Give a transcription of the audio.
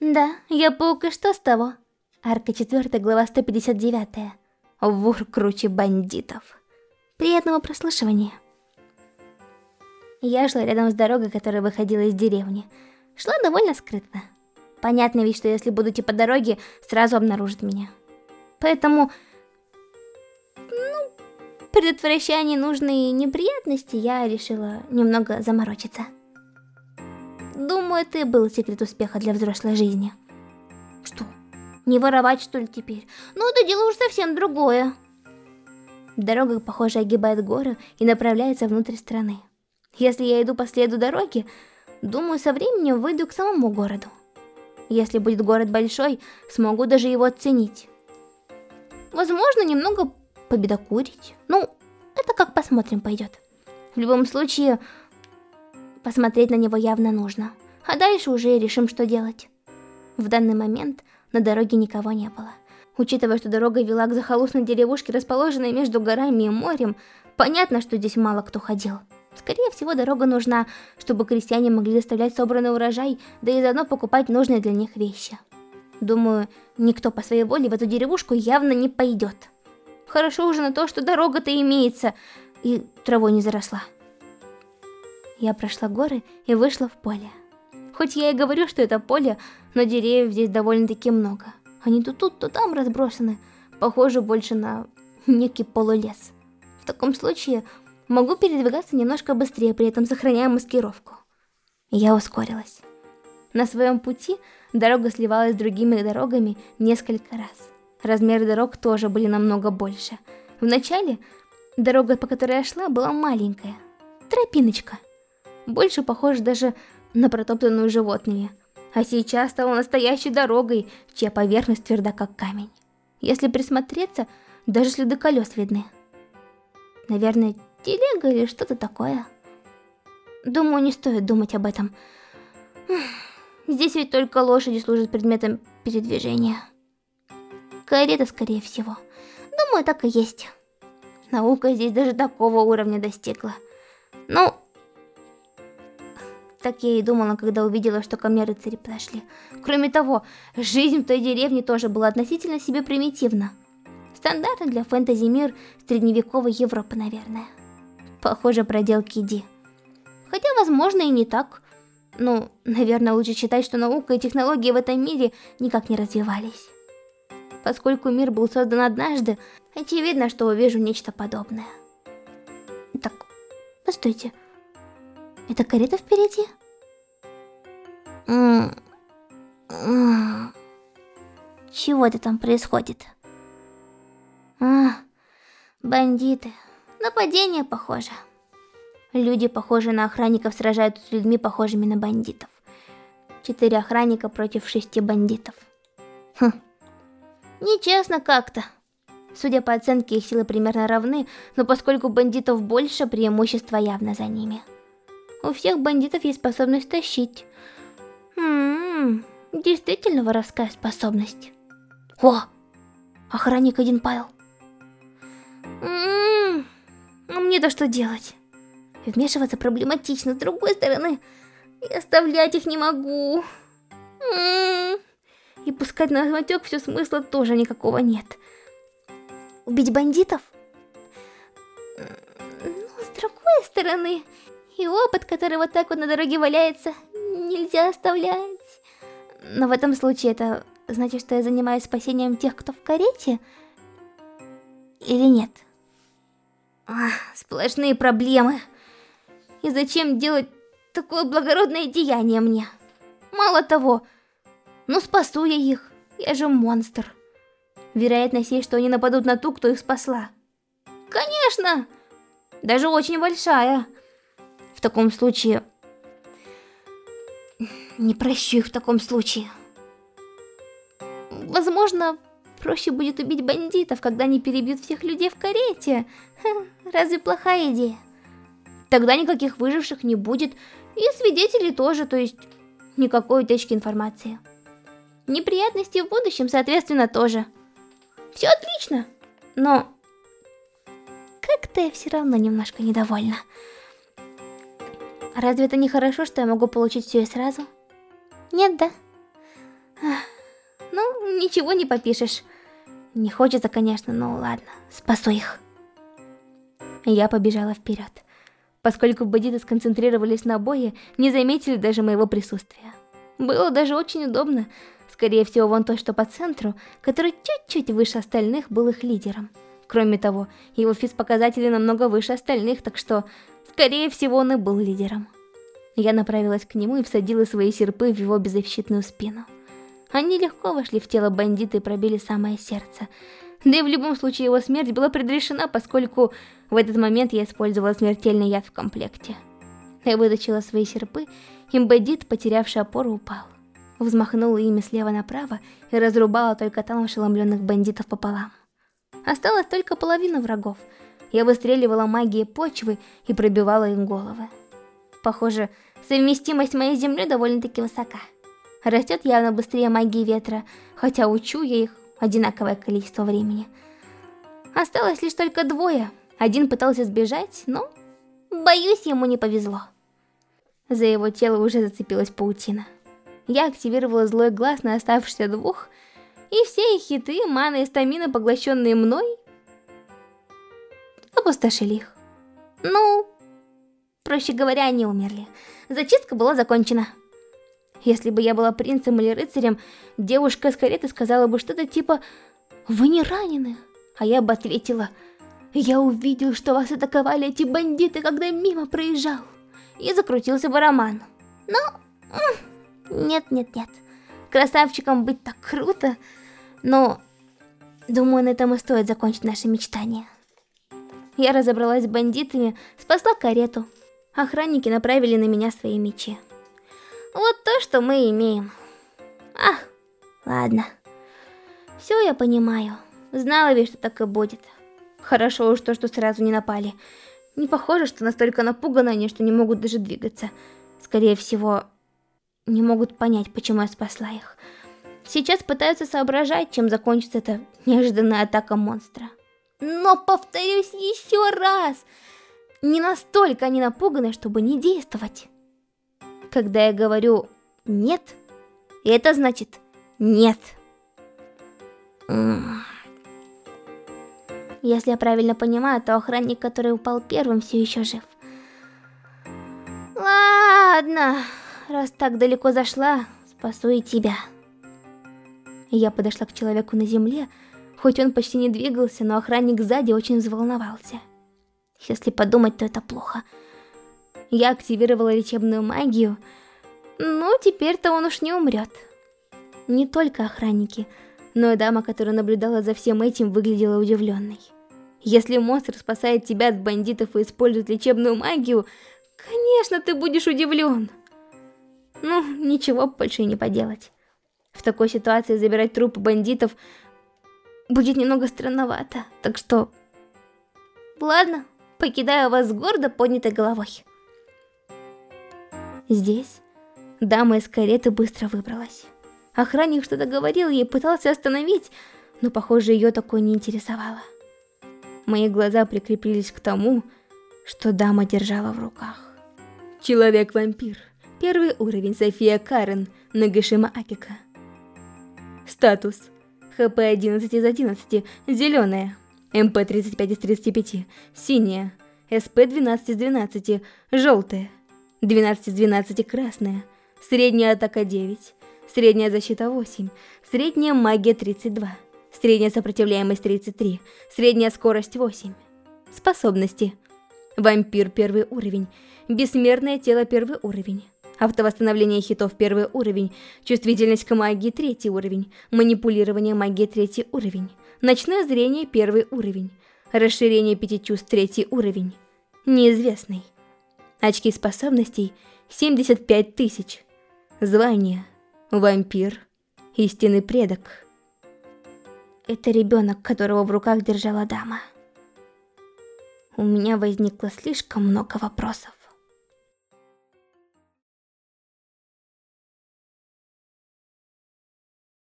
Да, я паук, и что с того? Арка 4, глава 159. Вор круче бандитов. Приятного прослушивания. Я шла рядом с дорогой, которая выходила из деревни. Шла довольно скрытно. Понятно ведь, что если буду идти по дороге, сразу обнаружат меня. Поэтому, ну, предотвращая ненужные неприятности, я решила немного заморочиться. Думаю, это был секрет успеха для взрослой жизни. Что, не воровать что ли теперь? Ну, это дело уж совсем другое. Дорога, похоже, огибает горы и направляется внутрь страны. Если я иду по следу дороги, думаю, со временем выйду к самому городу. Если будет город большой, смогу даже его оценить. Возможно, немного победокурить. Ну, это как посмотрим пойдет. В любом случае, посмотреть на него явно нужно. А дальше уже решим, что делать. В данный момент на дороге никого не было. Учитывая, что дорога вела к захолустной деревушке, расположенной между горами и морем, понятно, что здесь мало кто ходил. Скорее всего, дорога нужна, чтобы крестьяне могли доставлять собранный урожай, да и заодно покупать нужные для них вещи. Думаю, никто по своей воле в эту деревушку явно не пойдет. Хорошо уже на то, что дорога-то имеется, и травой не заросла. Я прошла горы и вышла в поле. Хоть я и говорю, что это поле, но деревьев здесь довольно-таки много. Они то тут, то там разбросаны. Похоже больше на некий полулес. В таком случае Могу передвигаться немножко быстрее, при этом сохраняя маскировку. Я ускорилась. На своем пути дорога сливалась с другими дорогами несколько раз. Размеры дорог тоже были намного больше. Вначале дорога, по которой я шла, была маленькая. Тропиночка. Больше похожа даже на протоптанную животными. А сейчас стала настоящей дорогой, чья поверхность тверда как камень. Если присмотреться, даже следы колес видны. Наверное, телега или что-то такое. Думаю, не стоит думать об этом. Здесь ведь только лошади служат предметом передвижения. Карета, скорее всего. Думаю, так и есть. Наука здесь даже такого уровня достигла. Ну, так я и думала, когда увидела, что ко мне рыцари подошли. Кроме того, жизнь в той деревне тоже была относительно себе примитивна. Стандартный для фэнтези мир средневековой Европы, наверное. Похоже, проделки Ди. Хотя, возможно, и не так. Ну, наверное, лучше считать, что наука и технологии в этом мире никак не развивались. Поскольку мир был создан однажды, очевидно, что увижу нечто подобное. Так, постойте. Это карета впереди? Чего это там происходит? А, бандиты. Нападение похоже. Люди, похожие на охранников, сражаются с людьми, похожими на бандитов. Четыре охранника против шести бандитов. Хм. Нечестно как-то. Судя по оценке, их силы примерно равны, но поскольку бандитов больше, преимущество явно за ними. У всех бандитов есть способность тащить. Ммм, действительно воровская способность. О, охранник один Павел. Ммм, а мне-то что делать? Вмешиваться проблематично, с другой стороны, и оставлять их не могу. Ммм, и пускать на самотек все смысла тоже никакого нет. Убить бандитов? Ну, с другой стороны, и опыт, который вот так вот на дороге валяется, нельзя оставлять. Но в этом случае это значит, что я занимаюсь спасением тех, кто в карете? Или нет? Ах, сплошные проблемы. И зачем делать такое благородное деяние мне? Мало того, ну спасу я их, я же монстр. Вероятность есть, что они нападут на ту, кто их спасла. Конечно! Даже очень большая. В таком случае... Не прощу их в таком случае. Возможно, проще будет убить бандитов, когда они перебьют всех людей в карете. Разве плохая идея? Тогда никаких выживших не будет, и свидетелей тоже, то есть никакой утечки информации. Неприятности в будущем, соответственно, тоже. Все отлично, но как-то я все равно немножко недовольна. Разве это не хорошо, что я могу получить все и сразу? Нет, да? Ну, ничего не попишешь. Не хочется, конечно, но ладно, спасу их. Я побежала вперед. Поскольку бандиты сконцентрировались на бое, не заметили даже моего присутствия. Было даже очень удобно. Скорее всего, вон то, что по центру, который чуть-чуть выше остальных, был их лидером. Кроме того, его физпоказатели намного выше остальных, так что, скорее всего, он и был лидером. Я направилась к нему и всадила свои серпы в его беззащитную спину. Они легко вошли в тело бандита и пробили самое сердце. Да и в любом случае его смерть была предрешена, поскольку в этот момент я использовала смертельный яд в комплекте. Я вытащила свои серпы, и бандит, потерявший опору, упал. Взмахнула ими слева направо и разрубала только там ошеломленных бандитов пополам. Осталась только половина врагов. Я выстреливала магией почвы и пробивала им головы. Похоже, совместимость моей земли довольно-таки высока. Растет явно быстрее магии ветра, хотя учу я их одинаковое количество времени. Осталось лишь только двое. Один пытался сбежать, но, боюсь, ему не повезло. За его тело уже зацепилась паутина. Я активировала злой глаз на оставшихся двух, и все их хиты, маны и стамины, поглощенные мной, опустошили их. Ну, проще говоря, они умерли. Зачистка была закончена. Если бы я была принцем или рыцарем, девушка с кареты сказала бы что-то типа «Вы не ранены?» А я бы ответила «Я увидел, что вас атаковали эти бандиты, когда мимо проезжал». И закрутился бы роман. Но... Нет-нет-нет. Красавчиком быть так круто. Но... Думаю, на этом и стоит закончить наше мечтание. Я разобралась с бандитами, спасла карету. Охранники направили на меня свои мечи. Вот то, что мы имеем. Ах, ладно. Все я понимаю. Знала ведь, что так и будет. Хорошо уж то, что сразу не напали. Не похоже, что настолько напуганы они, что не могут даже двигаться. Скорее всего, не могут понять, почему я спасла их. Сейчас пытаются соображать, чем закончится эта неожиданная атака монстра. Но повторюсь еще раз, не настолько они напуганы, чтобы не действовать. Когда я говорю «нет», это значит «нет». Если я правильно понимаю, то охранник, который упал первым, все еще жив. Ладно, раз так далеко зашла, спасу и тебя. Я подошла к человеку на земле, хоть он почти не двигался, но охранник сзади очень взволновался. Если подумать, то это плохо. Я активировала лечебную магию, но теперь-то он уж не умрет. Не только охранники, но и дама, которая наблюдала за всем этим, выглядела удивленной. Если монстр спасает тебя от бандитов и использует лечебную магию, конечно, ты будешь удивлен. Ну, ничего больше не поделать. В такой ситуации забирать трупы бандитов будет немного странновато, так что... Ладно, покидаю вас с гордо поднятой головой. Здесь дама из кареты быстро выбралась. Охранник что-то говорил ей, пытался остановить, но, похоже, ее такое не интересовало. Мои глаза прикрепились к тому, что дама держала в руках. Человек-вампир. Первый уровень София Карен, Нагашима Акика. Статус. ХП 11 из 11, зеленая. МП 35 из 35, синяя. СП 12 из 12, желтая. 12 из 12 красная, средняя атака 9, средняя защита 8, средняя магия 32, средняя сопротивляемость 33, средняя скорость 8. Способности. Вампир первый уровень, бессмертное тело первый уровень, автовосстановление хитов первый уровень, чувствительность к магии третий уровень, манипулирование магией третий уровень, ночное зрение первый уровень, расширение пяти чувств третий уровень, неизвестный. Очки способностей 75 тысяч. Звание вампир, истинный предок. Это ребенок, которого в руках держала дама. У меня возникло слишком много вопросов.